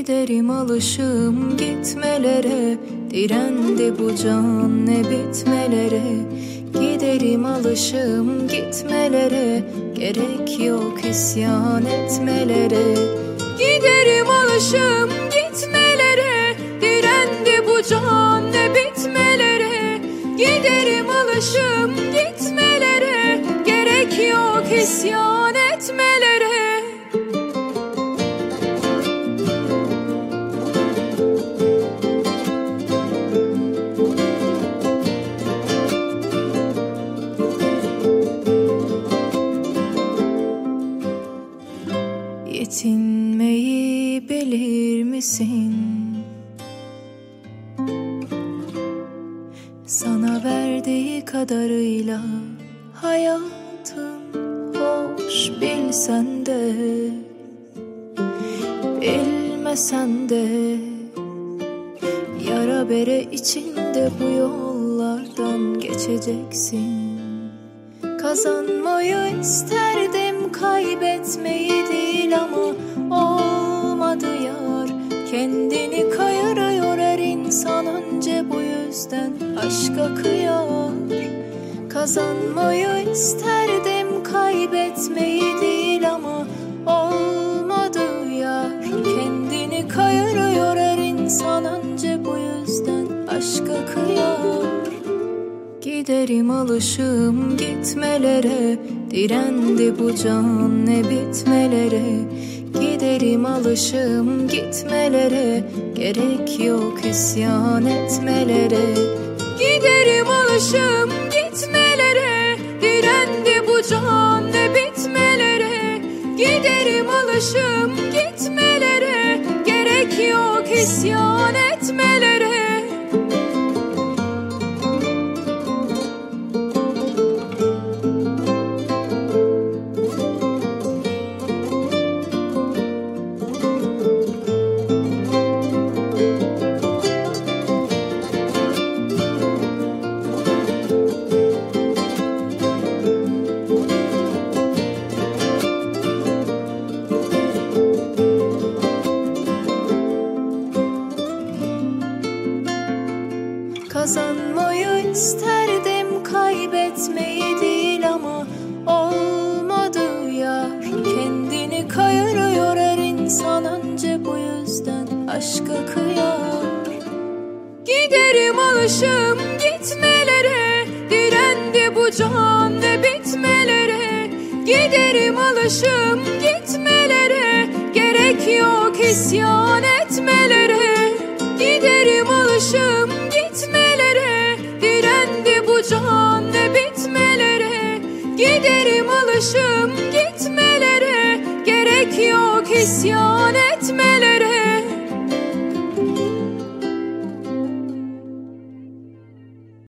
Giderim alışım gitmelere. Direndi bu can ne bitmelere. Giderim alışım gitmelere. Gerek yok isyan etmelere. Giderim alışım gitmelere. Direndi bu can ne bitmelere. Giderim alışım gitmelere. Gerek yok isyan Yetinmeyi bilir misin? Sana verdiği kadarıyla hayatın hoş bilsen de Bilmesen de Yara bere içinde bu yollardan geçeceksin Kazanmayı isterdim kaybetmeyi değil ama olmadı yar. Kendini kayırıyor her insan önce bu yüzden. Aşka kıyar Kazanmayı isterdim kaybetmeyi Giderim alışım gitmelere. Direndi bu can ne bitmelere. Giderim alışım gitmelere. Gerek yok isyan etmelere. Giderim alışım gitmelere. Direndi bu can ne bitmelere. Giderim alışım gitmelere. Gerek yok isyan Giderim alışım gitmelere Direndi bu can ve bitmelere. Giderim alışım gitmelere Gerek yok isyan etmelere. Giderim alışım gitmelere Direndi bu can ve bitmelere. Giderim alışım gitmelere Gerek yok isyan